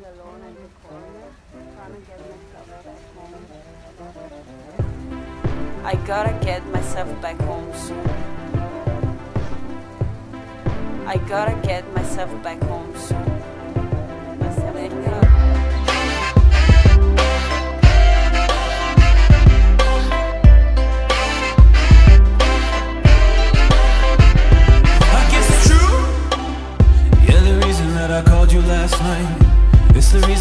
alone in the corner trying to get myself back home. I gotta get myself back home soon. I gotta get myself back home.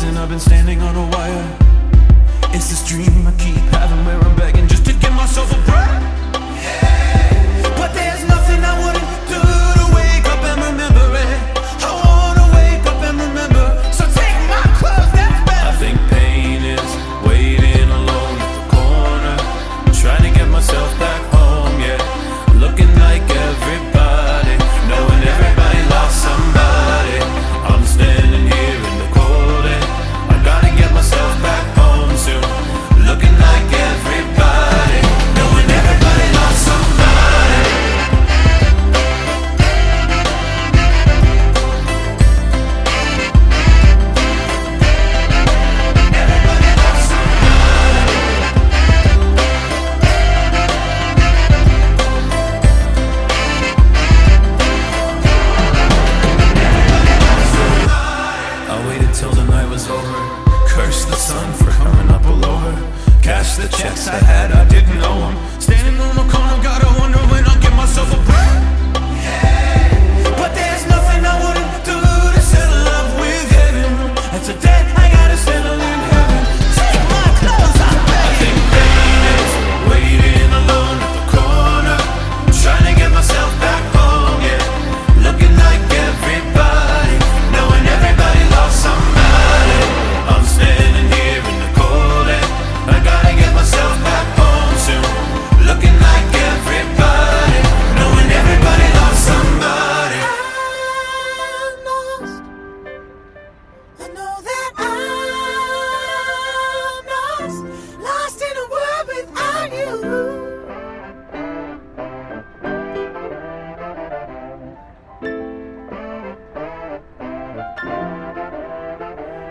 reason I've been standing on a wire. It's this dream I keep having where I'm begging just to give myself a break. Hey. was over. Curse the sun for coming up below her. Cash the checks I had, I didn't owe them. Standing on a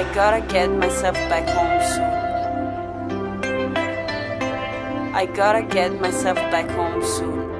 I gotta get myself back home soon. I gotta get myself back home soon.